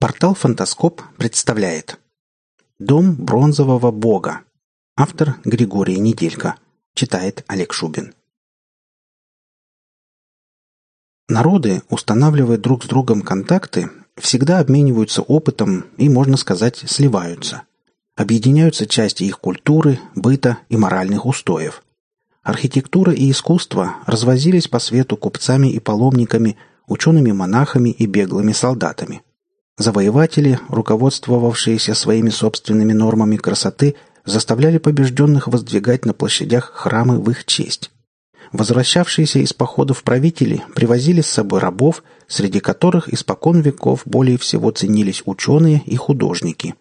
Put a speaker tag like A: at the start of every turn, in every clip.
A: Портал «Фантаскоп» представляет «Дом бронзового бога». Автор Григорий Неделько. Читает Олег Шубин. Народы, устанавливая друг с другом контакты, всегда обмениваются опытом и, можно сказать, сливаются. Объединяются части их культуры, быта и моральных устоев. Архитектура и искусство развозились по свету купцами и паломниками, учеными-монахами и беглыми солдатами – Завоеватели, руководствовавшиеся своими собственными нормами красоты, заставляли побежденных воздвигать на площадях храмы в их честь. Возвращавшиеся из походов правители привозили с собой рабов, среди которых испокон веков более всего ценились ученые и художники.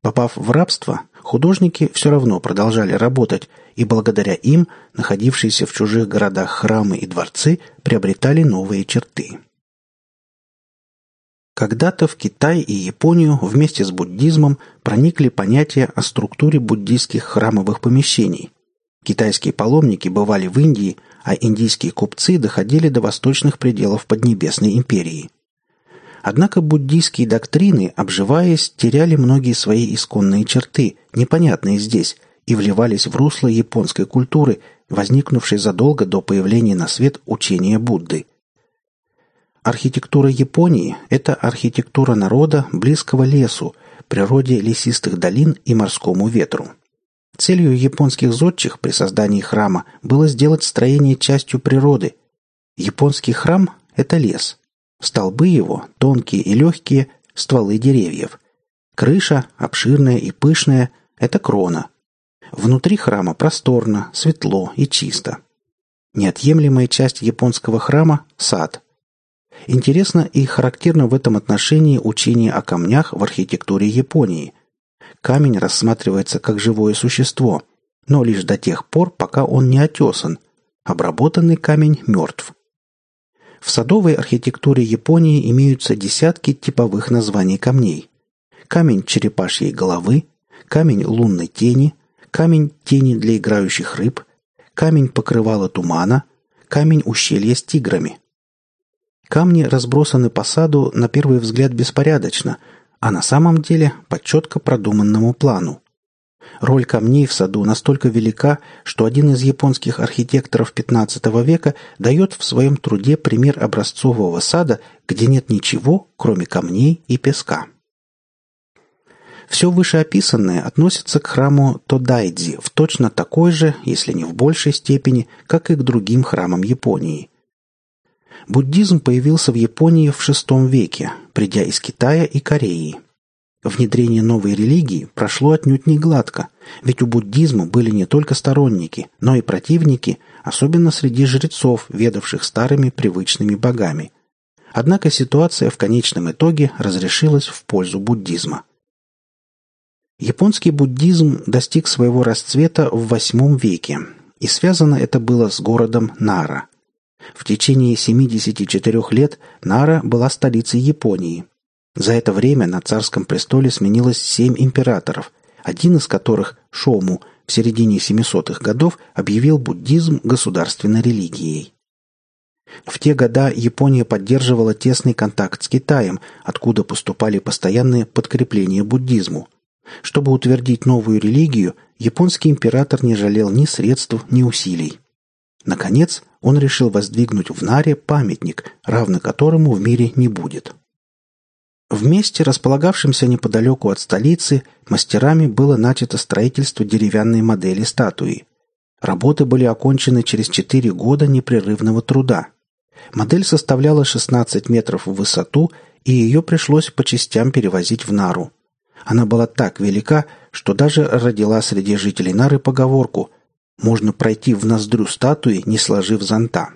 A: Попав в рабство, художники все равно продолжали работать, и благодаря им находившиеся в чужих городах храмы и дворцы приобретали новые черты. Когда-то в Китай и Японию вместе с буддизмом проникли понятия о структуре буддийских храмовых помещений. Китайские паломники бывали в Индии, а индийские купцы доходили до восточных пределов Поднебесной империи. Однако буддийские доктрины, обживаясь, теряли многие свои исконные черты, непонятные здесь, и вливались в русло японской культуры, возникнувшей задолго до появления на свет учения Будды – Архитектура Японии – это архитектура народа, близкого лесу, природе лесистых долин и морскому ветру. Целью японских зодчих при создании храма было сделать строение частью природы. Японский храм – это лес. Столбы его – тонкие и легкие, стволы деревьев. Крыша, обширная и пышная – это крона. Внутри храма просторно, светло и чисто. Неотъемлемая часть японского храма – сад – Интересно и характерно в этом отношении учение о камнях в архитектуре Японии. Камень рассматривается как живое существо, но лишь до тех пор, пока он не отесан. Обработанный камень мертв. В садовой архитектуре Японии имеются десятки типовых названий камней. Камень черепашьей головы, камень лунной тени, камень тени для играющих рыб, камень покрывала тумана, камень ущелья с тиграми – Камни разбросаны по саду на первый взгляд беспорядочно, а на самом деле по четко продуманному плану. Роль камней в саду настолько велика, что один из японских архитекторов XV века дает в своем труде пример образцового сада, где нет ничего, кроме камней и песка. Все вышеописанное относится к храму Тодайдзи в точно такой же, если не в большей степени, как и к другим храмам Японии. Буддизм появился в Японии в VI веке, придя из Китая и Кореи. Внедрение новой религии прошло отнюдь не гладко, ведь у буддизма были не только сторонники, но и противники, особенно среди жрецов, ведавших старыми привычными богами. Однако ситуация в конечном итоге разрешилась в пользу буддизма. Японский буддизм достиг своего расцвета в VIII веке, и связано это было с городом Нара – в течение 74 лет Нара была столицей Японии. За это время на царском престоле сменилось семь императоров, один из которых, Шому, в середине 700-х годов объявил буддизм государственной религией. В те года Япония поддерживала тесный контакт с Китаем, откуда поступали постоянные подкрепления буддизму. Чтобы утвердить новую религию, японский император не жалел ни средств, ни усилий. Наконец, он решил воздвигнуть в Наре памятник, равно которому в мире не будет. В месте, располагавшемся неподалеку от столицы, мастерами было начато строительство деревянной модели статуи. Работы были окончены через 4 года непрерывного труда. Модель составляла 16 метров в высоту, и ее пришлось по частям перевозить в Нару. Она была так велика, что даже родила среди жителей Нары поговорку можно пройти в ноздрю статуи, не сложив зонта.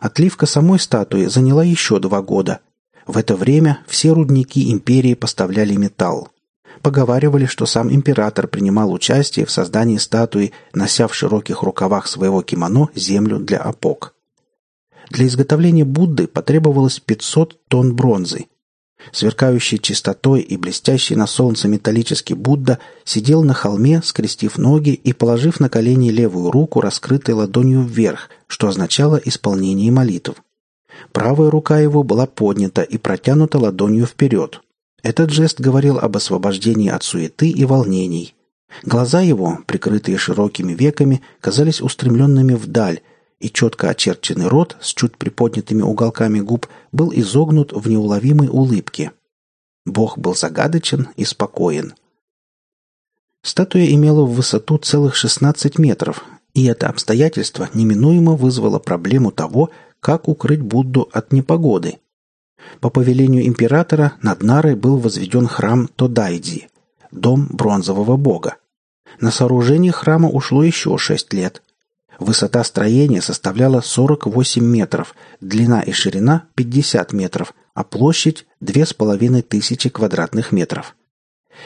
A: Отливка самой статуи заняла еще два года. В это время все рудники империи поставляли металл. Поговаривали, что сам император принимал участие в создании статуи, нося в широких рукавах своего кимоно землю для опок. Для изготовления Будды потребовалось 500 тонн бронзы, Сверкающий чистотой и блестящий на солнце металлический Будда сидел на холме, скрестив ноги и положив на колени левую руку, раскрытой ладонью вверх, что означало исполнение молитв. Правая рука его была поднята и протянута ладонью вперед. Этот жест говорил об освобождении от суеты и волнений. Глаза его, прикрытые широкими веками, казались устремленными вдаль, и четко очерченный рот с чуть приподнятыми уголками губ был изогнут в неуловимой улыбке. Бог был загадочен и спокоен. Статуя имела в высоту целых 16 метров, и это обстоятельство неминуемо вызвало проблему того, как укрыть Будду от непогоды. По повелению императора над Нарой был возведен храм Тодайдзи, дом бронзового бога. На сооружение храма ушло еще шесть лет. Высота строения составляла 48 метров, длина и ширина 50 метров, а площадь – 2500 квадратных метров.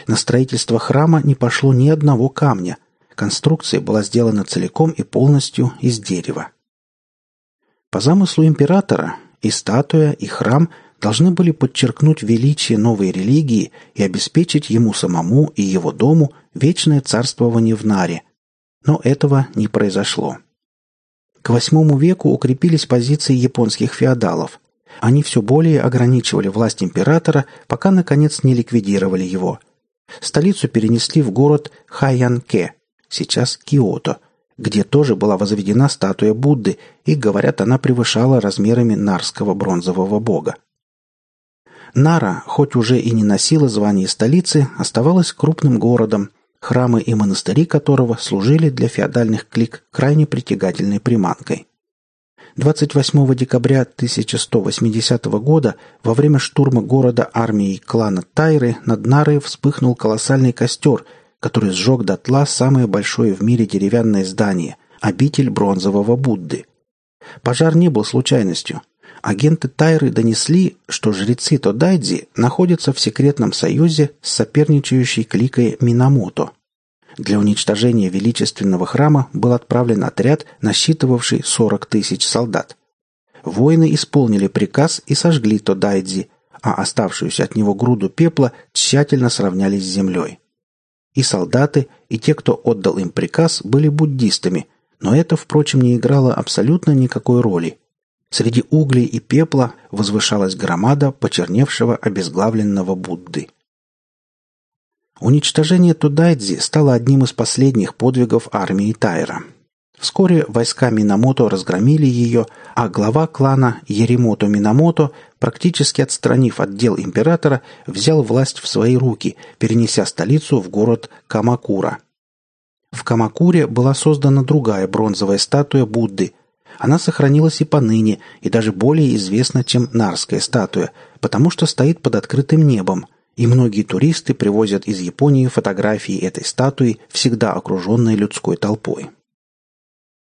A: На строительство храма не пошло ни одного камня. Конструкция была сделана целиком и полностью из дерева. По замыслу императора и статуя, и храм должны были подчеркнуть величие новой религии и обеспечить ему самому и его дому вечное царствование в Наре. Но этого не произошло. К VIII веку укрепились позиции японских феодалов. Они все более ограничивали власть императора, пока, наконец, не ликвидировали его. Столицу перенесли в город Хайянке, сейчас Киото – где тоже была возведена статуя Будды, и, говорят, она превышала размерами нарского бронзового бога. Нара, хоть уже и не носила звание столицы, оставалась крупным городом, храмы и монастыри которого служили для феодальных клик крайне притягательной приманкой. 28 декабря 1180 года во время штурма города армией клана Тайры над Нарой вспыхнул колоссальный костер – который сжег дотла самое большое в мире деревянное здание – обитель бронзового Будды. Пожар не был случайностью. Агенты Тайры донесли, что жрецы Тодайдзи находятся в секретном союзе с соперничающей кликой Минамото. Для уничтожения величественного храма был отправлен отряд, насчитывавший 40 тысяч солдат. Воины исполнили приказ и сожгли Тодайдзи, а оставшуюся от него груду пепла тщательно сравняли с землей. И солдаты, и те, кто отдал им приказ, были буддистами, но это, впрочем, не играло абсолютно никакой роли. Среди углей и пепла возвышалась громада почерневшего обезглавленного Будды. Уничтожение Тудайдзи стало одним из последних подвигов армии Тайра – Вскоре войска Минамото разгромили ее, а глава клана Еремото Минамото, практически отстранив отдел императора, взял власть в свои руки, перенеся столицу в город Камакура. В Камакуре была создана другая бронзовая статуя Будды. Она сохранилась и поныне, и даже более известна, чем Нарская статуя, потому что стоит под открытым небом, и многие туристы привозят из Японии фотографии этой статуи, всегда окруженной людской толпой.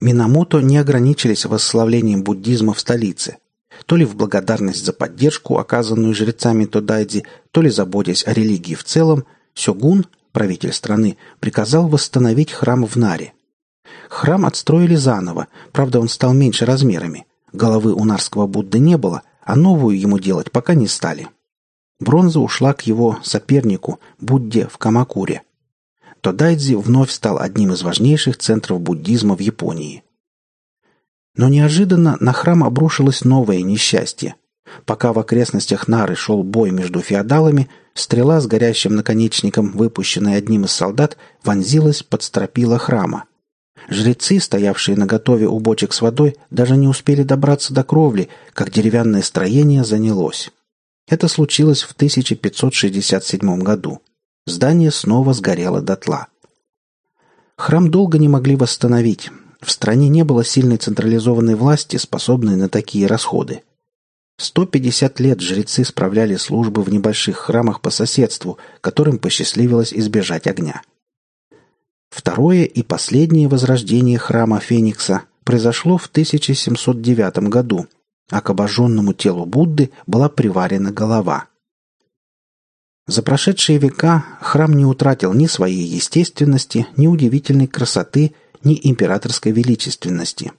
A: Минамото не ограничились восславлением буддизма в столице. То ли в благодарность за поддержку, оказанную жрецами Тодайдзи, то ли заботясь о религии в целом, Сёгун, правитель страны, приказал восстановить храм в Наре. Храм отстроили заново, правда он стал меньше размерами. Головы у нарского Будды не было, а новую ему делать пока не стали. Бронза ушла к его сопернику, Будде в Камакуре – Тодайдзи вновь стал одним из важнейших центров буддизма в Японии. Но неожиданно на храм обрушилось новое несчастье. Пока в окрестностях Нары шел бой между феодалами, стрела с горящим наконечником, выпущенная одним из солдат, вонзилась под стропила храма. Жрецы, стоявшие на готове у бочек с водой, даже не успели добраться до кровли, как деревянное строение занялось. Это случилось в 1567 году. Здание снова сгорело дотла. Храм долго не могли восстановить. В стране не было сильной централизованной власти, способной на такие расходы. 150 лет жрецы справляли службы в небольших храмах по соседству, которым посчастливилось избежать огня. Второе и последнее возрождение храма Феникса произошло в 1709 году, а к обожженному телу Будды была приварена голова – за прошедшие века храм не утратил ни своей естественности, ни удивительной красоты, ни императорской величественности.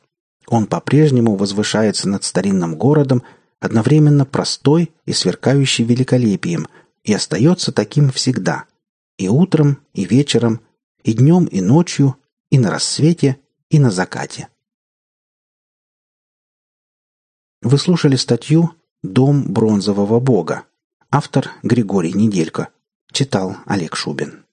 A: Он по-прежнему возвышается над старинным городом, одновременно простой и сверкающий великолепием, и остается таким всегда. И утром, и вечером, и днем, и ночью, и на рассвете, и на закате. Вы слушали статью «Дом бронзового бога». Автор Григорий Неделько. Читал Олег Шубин.